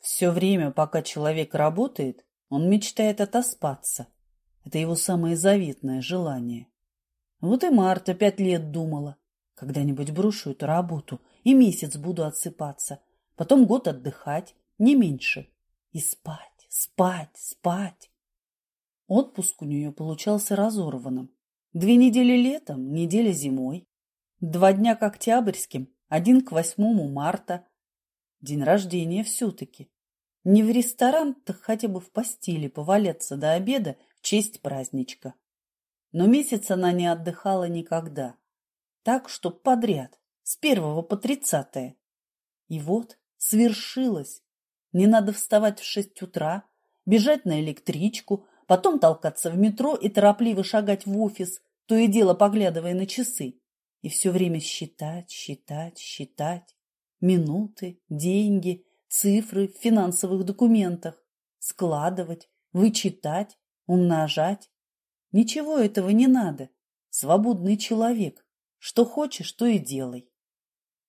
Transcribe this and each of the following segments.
Все время, пока человек работает, он мечтает отоспаться. Это его самое заветное желание. Вот и Марта пять лет думала. Когда-нибудь брошу эту работу и месяц буду отсыпаться. Потом год отдыхать, не меньше. И спать, спать, спать. Отпуск у нее получался разорванным. Две недели летом, неделя зимой. Два дня к октябрьским, один к восьмому марта. День рождения все-таки. Не в ресторан, так хотя бы в постели поваляться до обеда в честь праздничка. Но месяц она не отдыхала никогда. Так, что подряд, с первого по тридцатое. И вот свершилось. Не надо вставать в шесть утра, бежать на электричку, потом толкаться в метро и торопливо шагать в офис, то и дело поглядывая на часы. И все время считать, считать, считать. Минуты, деньги, цифры в финансовых документах. Складывать, вычитать, умножать. Ничего этого не надо. Свободный человек. Что хочешь, то и делай.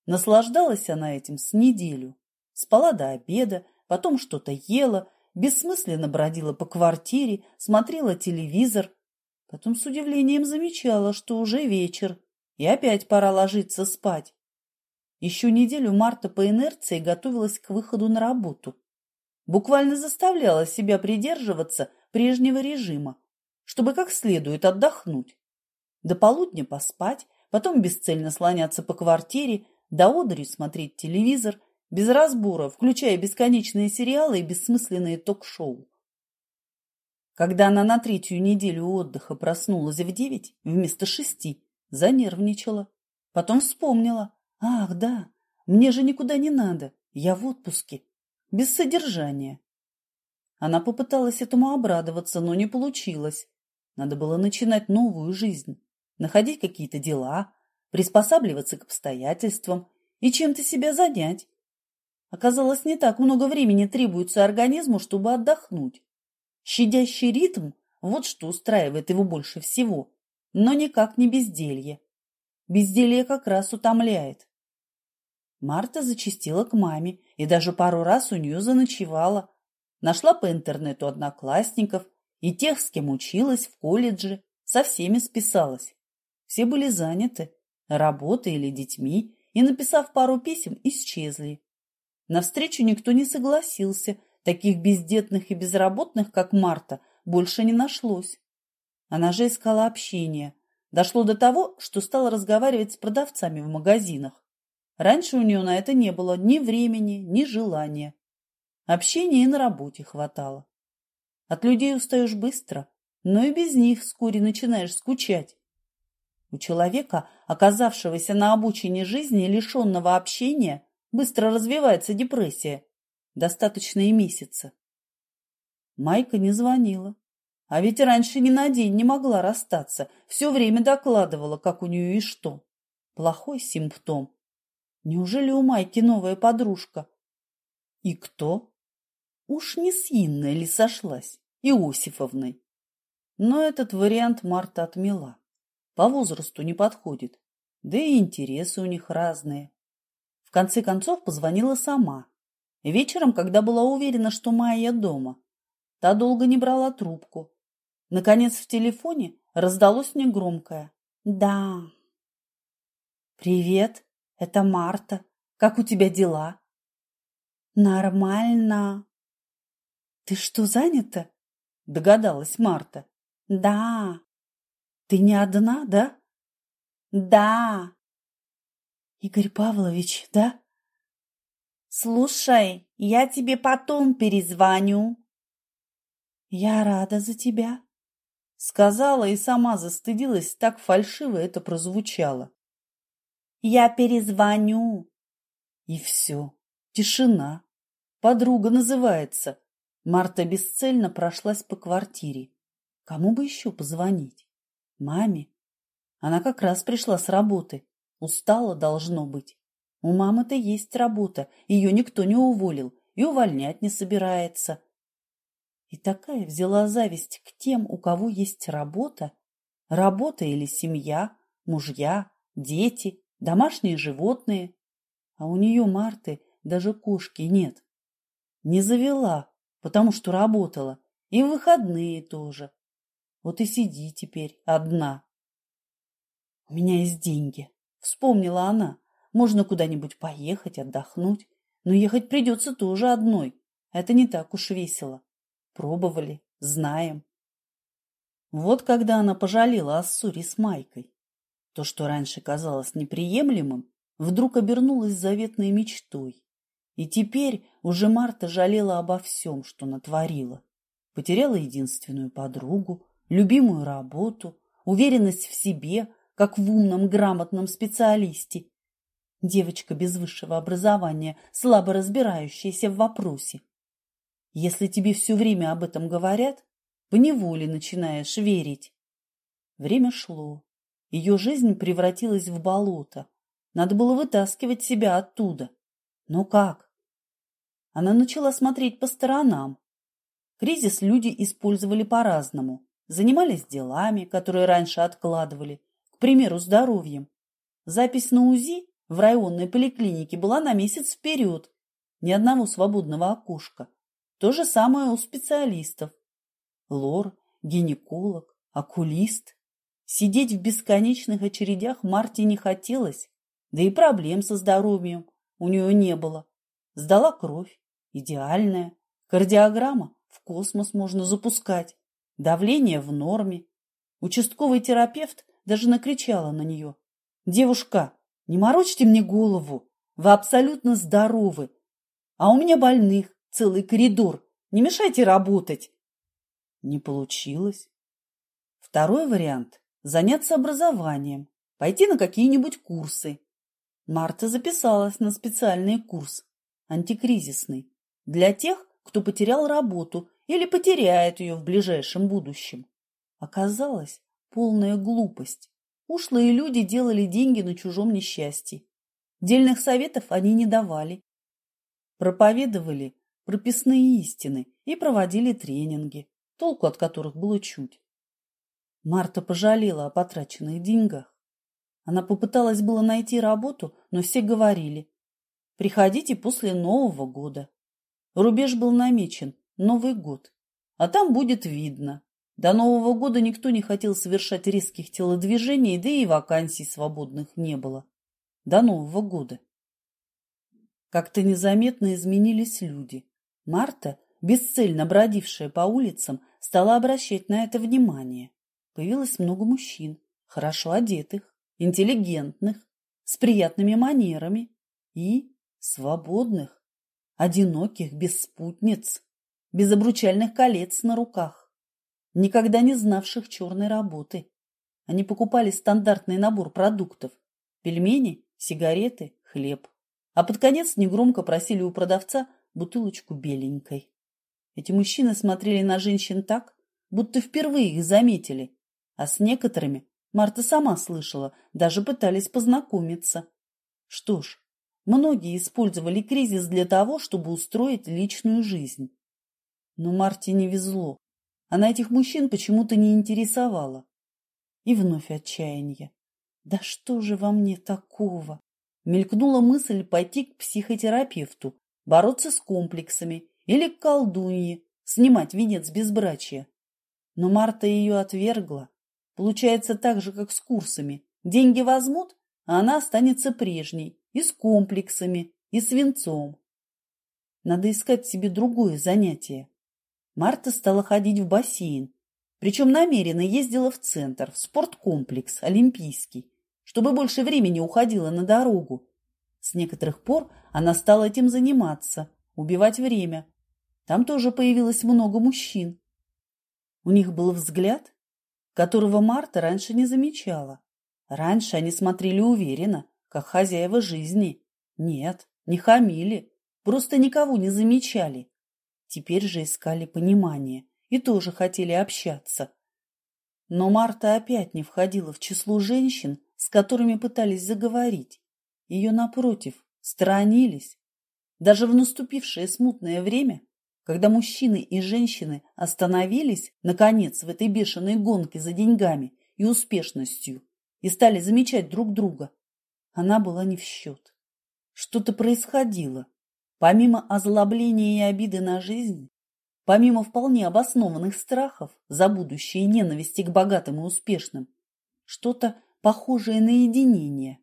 Наслаждалась она этим с неделю. Спала до обеда, потом что-то ела, бессмысленно бродила по квартире, смотрела телевизор. Потом с удивлением замечала, что уже вечер, и опять пора ложиться спать. Еще неделю Марта по инерции готовилась к выходу на работу. Буквально заставляла себя придерживаться прежнего режима, чтобы как следует отдохнуть. До полудня поспать, потом бесцельно слоняться по квартире, до одури смотреть телевизор, без разбора, включая бесконечные сериалы и бессмысленные ток-шоу. Когда она на третью неделю отдыха проснулась в девять вместо шести, занервничала. Потом вспомнила. Ах, да, мне же никуда не надо, я в отпуске, без содержания. Она попыталась этому обрадоваться, но не получилось. Надо было начинать новую жизнь, находить какие-то дела, приспосабливаться к обстоятельствам и чем-то себя занять. Оказалось, не так много времени требуется организму, чтобы отдохнуть. Щадящий ритм – вот что устраивает его больше всего, но никак не безделье. Безделье как раз утомляет. Марта зачастила к маме и даже пару раз у нее заночевала. Нашла по интернету одноклассников и тех, с кем училась в колледже, со всеми списалась. Все были заняты, работой или детьми, и, написав пару писем, исчезли. На встречу никто не согласился, таких бездетных и безработных, как Марта, больше не нашлось. Она же искала общение. Дошло до того, что стала разговаривать с продавцами в магазинах. Раньше у нее на это не было ни времени, ни желания. Общения и на работе хватало. От людей устаешь быстро, но и без них вскоре начинаешь скучать. У человека, оказавшегося на обучении жизни лишенного общения, быстро развивается депрессия. Достаточно и месяца. Майка не звонила. А ведь раньше ни на день не могла расстаться. Все время докладывала, как у нее и что. Плохой симптом. Неужели у Майки новая подружка? И кто? Уж не с Инной ли сошлась? Иосифовной. Но этот вариант Марта отмела. По возрасту не подходит. Да и интересы у них разные. В конце концов позвонила сама. Вечером, когда была уверена, что Майя дома. Та долго не брала трубку. Наконец в телефоне раздалось негромкое «Да». «Привет, это Марта. Как у тебя дела?» «Нормально». «Ты что, занята?» – догадалась Марта. «Да». «Ты не одна, да?» «Да». Игорь Павлович, да? Слушай, я тебе потом перезвоню. Я рада за тебя, сказала и сама застыдилась, так фальшиво это прозвучало. Я перезвоню. И все. Тишина. Подруга называется. Марта бесцельно прошлась по квартире. Кому бы еще позвонить? Маме? Она как раз пришла с работы. Устала должно быть. У мамы-то есть работа, ее никто не уволил и увольнять не собирается. И такая взяла зависть к тем, у кого есть работа. Работа или семья, мужья, дети, домашние животные. А у нее, Марты, даже кошки нет. Не завела, потому что работала, и в выходные тоже. Вот и сиди теперь одна. У меня есть деньги, вспомнила она. Можно куда-нибудь поехать, отдохнуть. Но ехать придется тоже одной. Это не так уж весело. Пробовали, знаем. Вот когда она пожалела о ссоре с Майкой. То, что раньше казалось неприемлемым, вдруг обернулось заветной мечтой. И теперь уже Марта жалела обо всем, что натворила. Потеряла единственную подругу, любимую работу, уверенность в себе, как в умном, грамотном специалисте. Девочка без высшего образования, слабо разбирающаяся в вопросе. Если тебе все время об этом говорят, поневоле начинаешь верить. Время шло. Ее жизнь превратилась в болото. Надо было вытаскивать себя оттуда. Но как? Она начала смотреть по сторонам. Кризис люди использовали по-разному. Занимались делами, которые раньше откладывали, к примеру, здоровьем. Запись на УЗИ в районной поликлинике была на месяц вперед. Ни одного свободного окошка. То же самое у специалистов. Лор, гинеколог, окулист. Сидеть в бесконечных очередях Марте не хотелось, да и проблем со здоровьем у нее не было. Сдала кровь, идеальная. Кардиограмма в космос можно запускать. Давление в норме. Участковый терапевт даже накричала на нее. «Девушка, не морочьте мне голову. Вы абсолютно здоровы. А у меня больных целый коридор. Не мешайте работать. Не получилось. Второй вариант – заняться образованием, пойти на какие-нибудь курсы. Марта записалась на специальный курс, антикризисный, для тех, кто потерял работу или потеряет ее в ближайшем будущем. Оказалось, полная глупость. Ушлые люди делали деньги на чужом несчастье. Дельных советов они не давали. Проповедовали прописные истины и проводили тренинги, толку от которых было чуть. Марта пожалела о потраченных деньгах. Она попыталась было найти работу, но все говорили «Приходите после Нового года». Рубеж был намечен – Новый год. А там будет видно. До Нового года никто не хотел совершать резких телодвижений, да и вакансий свободных не было. До Нового года. Как-то незаметно изменились люди. Марта, бесцельно бродившая по улицам, стала обращать на это внимание. Появилось много мужчин, хорошо одетых, интеллигентных, с приятными манерами и свободных, одиноких, без спутниц, без обручальных колец на руках, никогда не знавших черной работы. Они покупали стандартный набор продуктов – пельмени, сигареты, хлеб. А под конец негромко просили у продавца бутылочку беленькой. Эти мужчины смотрели на женщин так, будто впервые их заметили, а с некоторыми Марта сама слышала, даже пытались познакомиться. Что ж, многие использовали кризис для того, чтобы устроить личную жизнь. Но Марте не везло. Она этих мужчин почему-то не интересовала. И вновь отчаяние. Да что же во мне такого? Мелькнула мысль пойти к психотерапевту, бороться с комплексами или к колдунье, снимать венец безбрачия. Но Марта ее отвергла. Получается так же, как с курсами. Деньги возьмут, а она останется прежней, и с комплексами, и с венцом. Надо искать себе другое занятие. Марта стала ходить в бассейн, причем намеренно ездила в центр, в спорткомплекс олимпийский, чтобы больше времени уходила на дорогу. С некоторых пор она стала этим заниматься, убивать время. Там тоже появилось много мужчин. У них был взгляд, которого Марта раньше не замечала. Раньше они смотрели уверенно, как хозяева жизни. Нет, не хамили, просто никого не замечали. Теперь же искали понимание и тоже хотели общаться. Но Марта опять не входила в число женщин, с которыми пытались заговорить. Ее, напротив, сторонились. Даже в наступившее смутное время, когда мужчины и женщины остановились, наконец, в этой бешеной гонке за деньгами и успешностью и стали замечать друг друга, она была не в счет. Что-то происходило. Помимо озлобления и обиды на жизнь, помимо вполне обоснованных страхов за будущее и ненависти к богатым и успешным, что-то похожее на единение.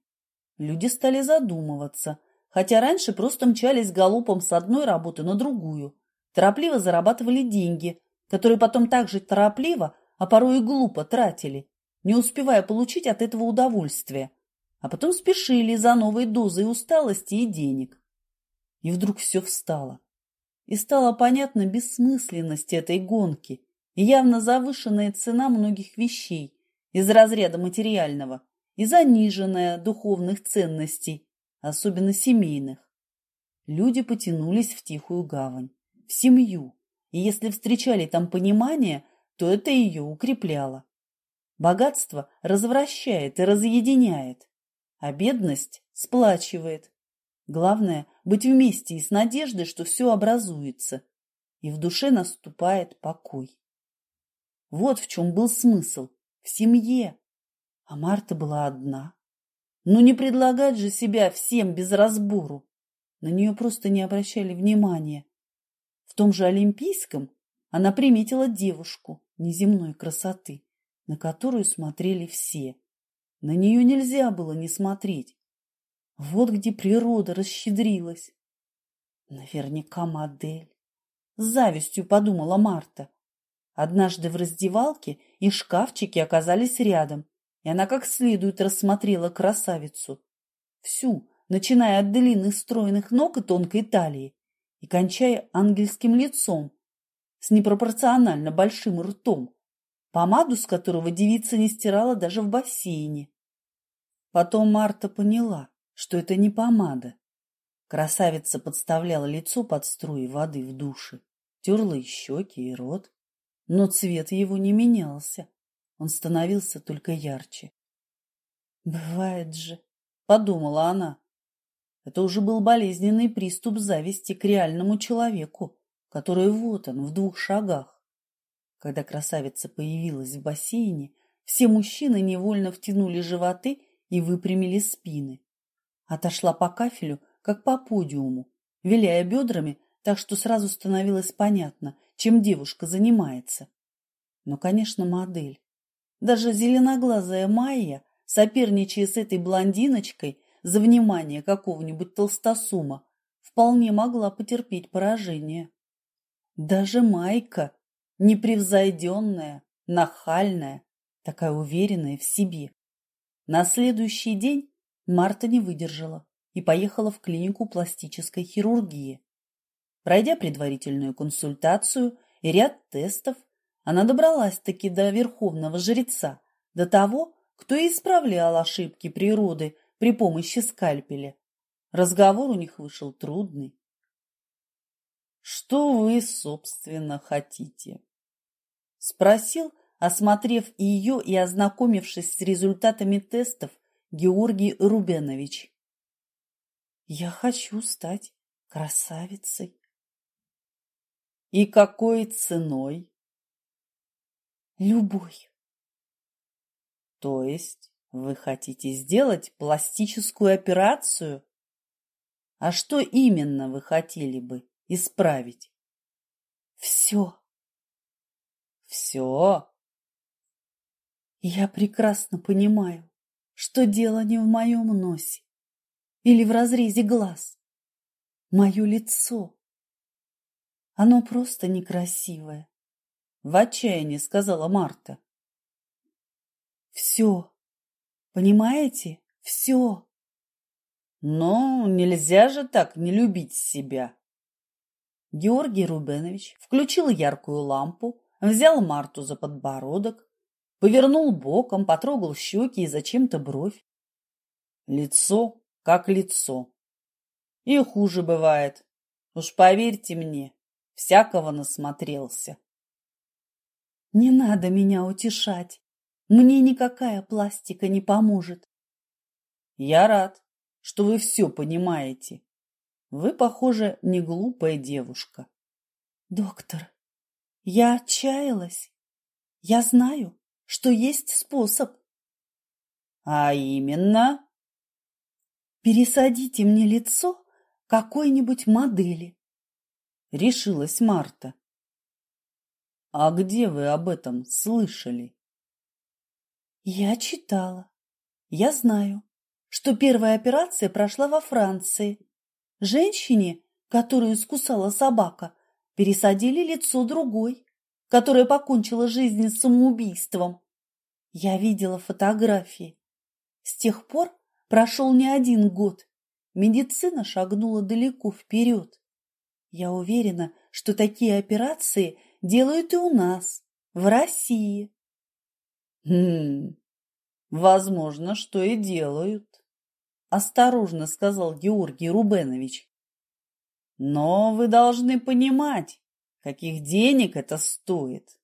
Люди стали задумываться, хотя раньше просто мчались галопом с одной работы на другую, торопливо зарабатывали деньги, которые потом также торопливо, а порой и глупо тратили, не успевая получить от этого удовольствия, а потом спешили за новой дозой усталости и денег. И вдруг все встало. И стало понятно бессмысленность этой гонки и явно завышенная цена многих вещей из разряда материального и заниженная духовных ценностей, особенно семейных. Люди потянулись в тихую гавань, в семью, и если встречали там понимание, то это ее укрепляло. Богатство развращает и разъединяет, а бедность сплачивает. Главное – быть вместе и с надеждой, что все образуется, и в душе наступает покой. Вот в чем был смысл – в семье. А Марта была одна. Ну не предлагать же себя всем без разбору. На нее просто не обращали внимания. В том же Олимпийском она приметила девушку неземной красоты, на которую смотрели все. На нее нельзя было не смотреть. Вот где природа расщедрилась. Наверняка модель. С завистью подумала Марта. Однажды в раздевалке и шкафчики оказались рядом, и она как следует рассмотрела красавицу. Всю, начиная от длинных стройных ног и тонкой талии, и кончая ангельским лицом с непропорционально большим ртом, помаду с которого девица не стирала даже в бассейне. Потом Марта поняла, что это не помада. Красавица подставляла лицо под струи воды в душе, терла и щеки, и рот. Но цвет его не менялся, он становился только ярче. «Бывает же», — подумала она. Это уже был болезненный приступ зависти к реальному человеку, который вот он, в двух шагах. Когда красавица появилась в бассейне, все мужчины невольно втянули животы и выпрямили спины. Отошла по кафелю, как по подиуму, виляя бедрами, так что сразу становилось понятно, чем девушка занимается. Но, конечно, модель. Даже зеленоглазая Майя, соперничая с этой блондиночкой за внимание какого-нибудь толстосума, вполне могла потерпеть поражение. Даже Майка, непревзойденная, нахальная, такая уверенная в себе. На следующий день Марта не выдержала и поехала в клинику пластической хирургии. Пройдя предварительную консультацию и ряд тестов, она добралась-таки до верховного жреца, до того, кто исправлял ошибки природы при помощи скальпеля. Разговор у них вышел трудный. «Что вы, собственно, хотите?» Спросил, осмотрев ее и ознакомившись с результатами тестов, Георгий Рубенович. «Я хочу стать красавицей». «И какой ценой?» Любой. То есть вы хотите сделать пластическую операцию? А что именно вы хотели бы исправить? Все. Все? Я прекрасно понимаю, что дело не в моем носе или в разрезе глаз. Мое лицо. Оно просто некрасивое в отчаянии сказала Марта. Все. Понимаете? Все. Но нельзя же так не любить себя. Георгий Рубенович включил яркую лампу, взял Марту за подбородок, повернул боком, потрогал щеки и зачем-то бровь. Лицо как лицо. И хуже бывает. Уж поверьте мне, всякого насмотрелся. Не надо меня утешать. Мне никакая пластика не поможет. Я рад, что вы все понимаете. Вы, похоже, не глупая девушка. Доктор, я отчаялась. Я знаю, что есть способ. А именно? Пересадите мне лицо какой-нибудь модели. Решилась Марта. А где вы об этом слышали? Я читала. Я знаю, что первая операция прошла во Франции. Женщине, которую искусала собака, пересадили лицо другой, которая покончила жизнь самоубийством. Я видела фотографии. С тех пор прошел не один год. Медицина шагнула далеко вперед. Я уверена, что такие операции делают и у нас, в России. Хм, возможно, что и делают, осторожно сказал Георгий Рубенович. Но вы должны понимать, каких денег это стоит.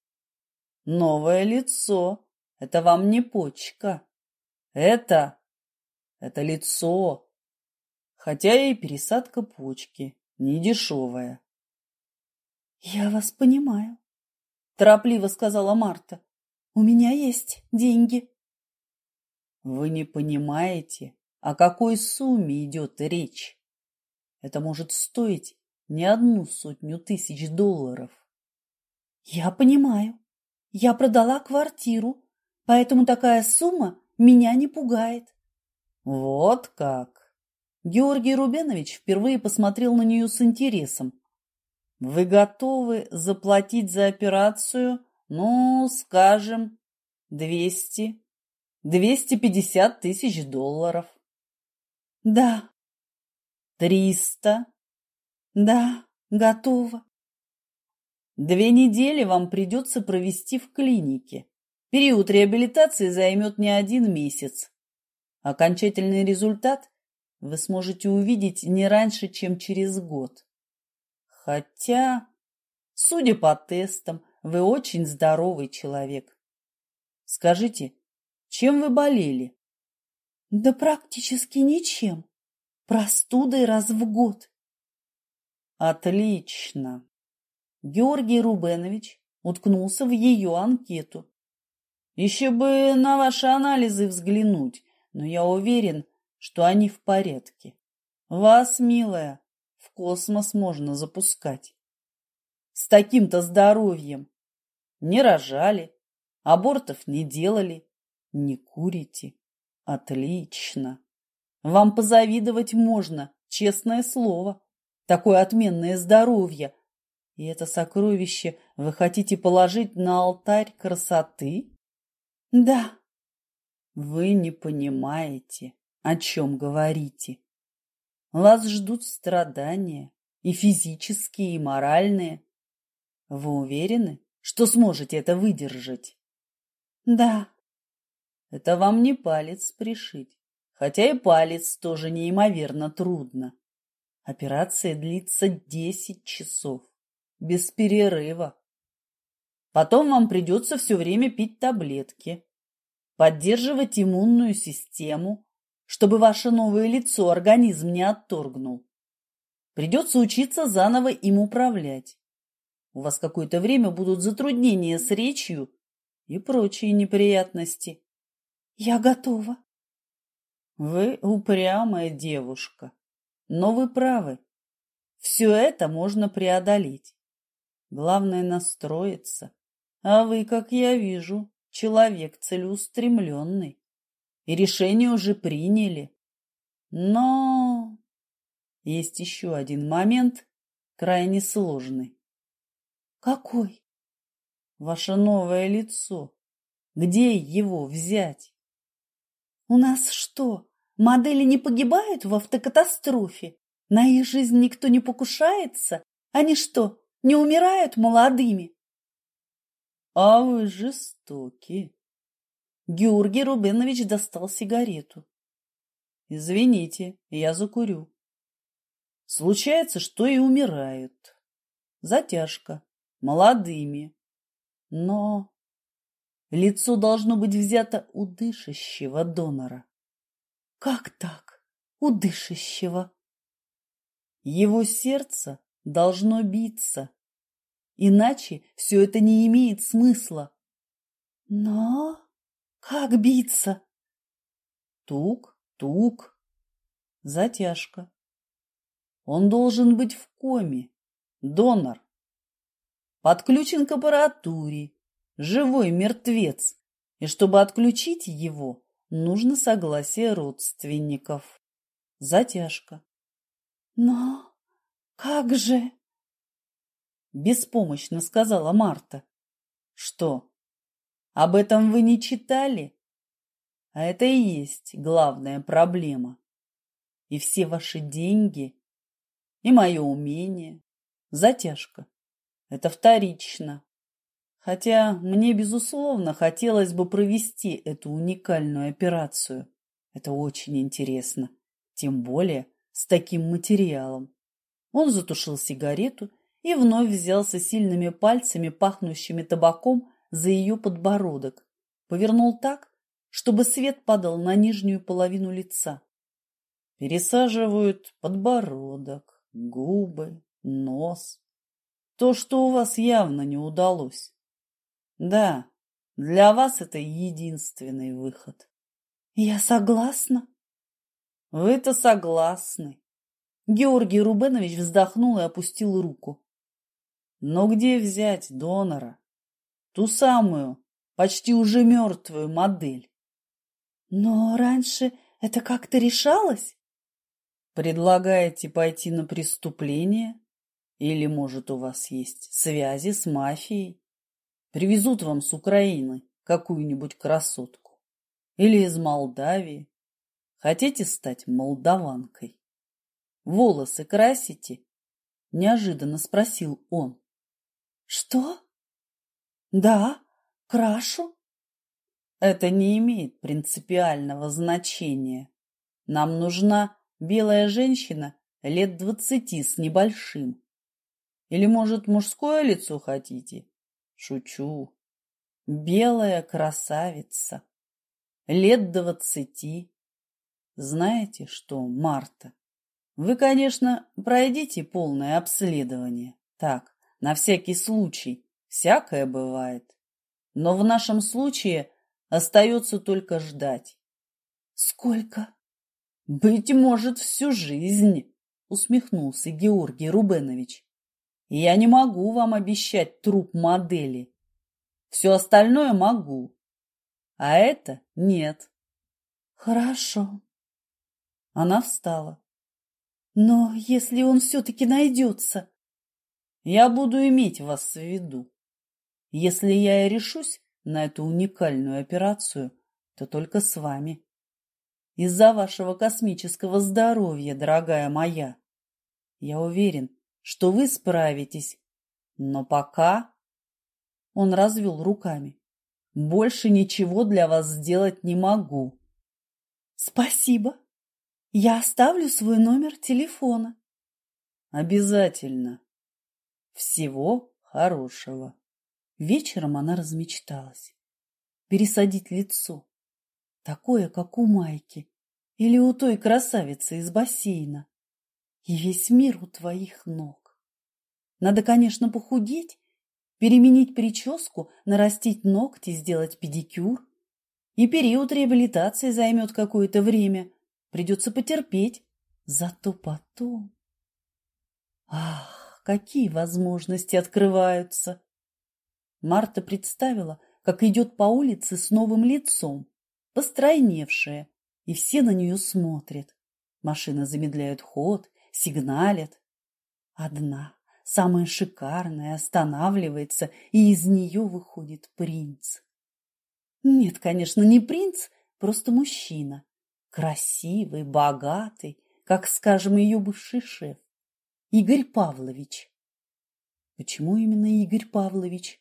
Новое лицо – это вам не почка. Это, это лицо. Хотя и пересадка почки не дешевая. Я вас понимаю, торопливо сказала Марта. У меня есть деньги. Вы не понимаете, о какой сумме идет речь. Это может стоить не одну сотню тысяч долларов. Я понимаю. Я продала квартиру, поэтому такая сумма меня не пугает. Вот как. Георгий Рубенович впервые посмотрел на нее с интересом. Вы готовы заплатить за операцию, ну, скажем, двести, двести пятьдесят тысяч долларов? Да. Триста? Да, готова. Две недели вам придется провести в клинике. Период реабилитации займет не один месяц. Окончательный результат вы сможете увидеть не раньше, чем через год. Хотя, судя по тестам, вы очень здоровый человек. Скажите, чем вы болели? Да практически ничем. Простудой раз в год. Отлично. Георгий Рубенович уткнулся в ее анкету. Еще бы на ваши анализы взглянуть, но я уверен, что они в порядке. Вас, милая, в космос можно запускать. С таким-то здоровьем. Не рожали, абортов не делали, не курите. Отлично. Вам позавидовать можно, честное слово. Такое отменное здоровье. И это сокровище вы хотите положить на алтарь красоты? Да. Вы не понимаете, о чем говорите. Вас ждут страдания, и физические, и моральные. Вы уверены, что сможете это выдержать? Да. Это вам не палец пришить, хотя и палец тоже неимоверно трудно. Операция длится десять часов, без перерыва. Потом вам придется все время пить таблетки, поддерживать иммунную систему, чтобы ваше новое лицо организм не отторгнул. Придется учиться заново им управлять. У вас какое-то время будут затруднения с речью и прочие неприятности. Я готова. Вы упрямая девушка, но вы правы. Все это можно преодолеть. Главное настроиться. А вы, как я вижу, человек целеустремленный. И решение уже приняли. Но есть еще один момент, крайне сложный. Какой? Ваше новое лицо. Где его взять? У нас что, модели не погибают в автокатастрофе? На их жизнь никто не покушается? Они что, не умирают молодыми? А вы жестоки. Георгий Рубенович достал сигарету. Извините, я закурю. Случается, что и умирают. Затяжка. Молодыми. Но лицо должно быть взято у дышащего донора. Как так? У дышащего? Его сердце должно биться. Иначе все это не имеет смысла. Но как биться? Тук, тук. Затяжка. Он должен быть в коме. Донор. Подключен к аппаратуре. Живой мертвец. И чтобы отключить его, нужно согласие родственников. Затяжка. Но как же? Беспомощно сказала Марта. Что? Об этом вы не читали? А это и есть главная проблема. И все ваши деньги, и мое умение. Затяжка. Это вторично. Хотя мне, безусловно, хотелось бы провести эту уникальную операцию. Это очень интересно. Тем более с таким материалом. Он затушил сигарету и вновь взялся сильными пальцами, пахнущими табаком, за ее подбородок. Повернул так, чтобы свет падал на нижнюю половину лица. Пересаживают подбородок, губы, нос. То, что у вас явно не удалось. Да, для вас это единственный выход. Я согласна. Вы-то согласны. Георгий Рубенович вздохнул и опустил руку. Но где взять донора? Ту самую, почти уже мертвую модель. Но раньше это как-то решалось? Предлагаете пойти на преступление? Или, может, у вас есть связи с мафией? Привезут вам с Украины какую-нибудь красотку. Или из Молдавии. Хотите стать молдаванкой? Волосы красите? Неожиданно спросил он. Что? Да, крашу. Это не имеет принципиального значения. Нам нужна белая женщина лет двадцати с небольшим. Или, может, мужское лицо хотите? Шучу. Белая красавица. Лет двадцати. Знаете что, Марта, вы, конечно, пройдите полное обследование. Так, на всякий случай. Всякое бывает. Но в нашем случае остается только ждать. Сколько? Быть может, всю жизнь, усмехнулся Георгий Рубенович. Я не могу вам обещать труп модели. Все остальное могу. А это нет. Хорошо. Она встала. Но если он все-таки найдется... Я буду иметь вас в виду. Если я и решусь на эту уникальную операцию, то только с вами. Из-за вашего космического здоровья, дорогая моя. Я уверен, что вы справитесь. Но пока... Он развел руками. Больше ничего для вас сделать не могу. Спасибо. Я оставлю свой номер телефона. Обязательно. Всего хорошего. Вечером она размечталась. Пересадить лицо. Такое, как у Майки. Или у той красавицы из бассейна. И весь мир у твоих ног. Надо, конечно, похудеть, переменить прическу, нарастить ногти, сделать педикюр. И период реабилитации займет какое-то время. Придется потерпеть. Зато потом... Ах, какие возможности открываются! Марта представила, как идет по улице с новым лицом, постройневшая, и все на нее смотрят. Машина замедляет ход, сигналят. Одна, самая шикарная, останавливается, и из нее выходит принц. Нет, конечно, не принц, просто мужчина. Красивый, богатый, как, скажем, ее бывший шеф. Игорь Павлович. Почему именно Игорь Павлович?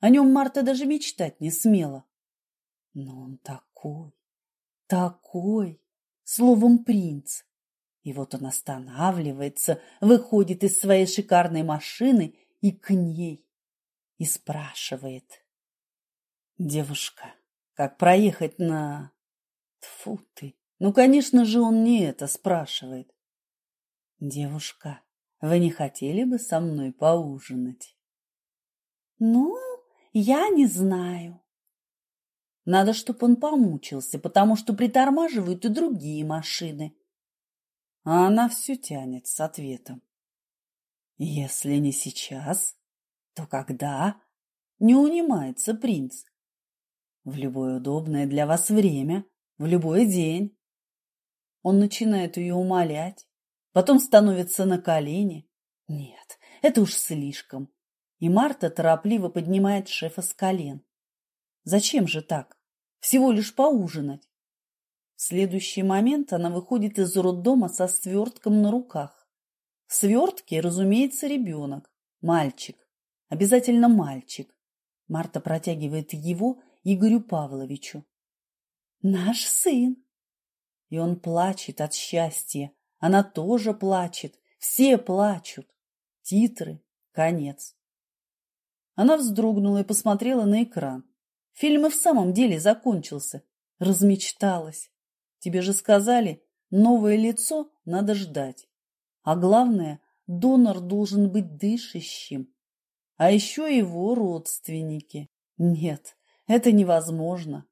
О нем Марта даже мечтать не смела. Но он такой, такой, словом, принц. И вот он останавливается, выходит из своей шикарной машины и к ней, и спрашивает. Девушка, как проехать на... Тфу ты! Ну, конечно же, он не это спрашивает. Девушка, вы не хотели бы со мной поужинать? Ну, я не знаю. Надо, чтобы он помучился, потому что притормаживают и другие машины. А она все тянет с ответом. Если не сейчас, то когда? Не унимается принц. В любое удобное для вас время, в любой день. Он начинает ее умолять, потом становится на колени. Нет, это уж слишком. И Марта торопливо поднимает шефа с колен. Зачем же так? Всего лишь поужинать. В следующий момент она выходит из роддома со свертком на руках. В свертке, разумеется, ребенок, мальчик, обязательно мальчик. Марта протягивает его Игорю Павловичу. «Наш сын!» И он плачет от счастья. Она тоже плачет. Все плачут. Титры. Конец. Она вздрогнула и посмотрела на экран. Фильм и в самом деле закончился. Размечталась. Тебе же сказали, новое лицо надо ждать. А главное, донор должен быть дышащим. А еще его родственники. Нет, это невозможно.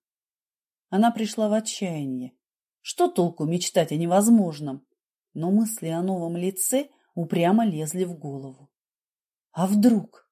Она пришла в отчаяние. Что толку мечтать о невозможном? Но мысли о новом лице упрямо лезли в голову. А вдруг?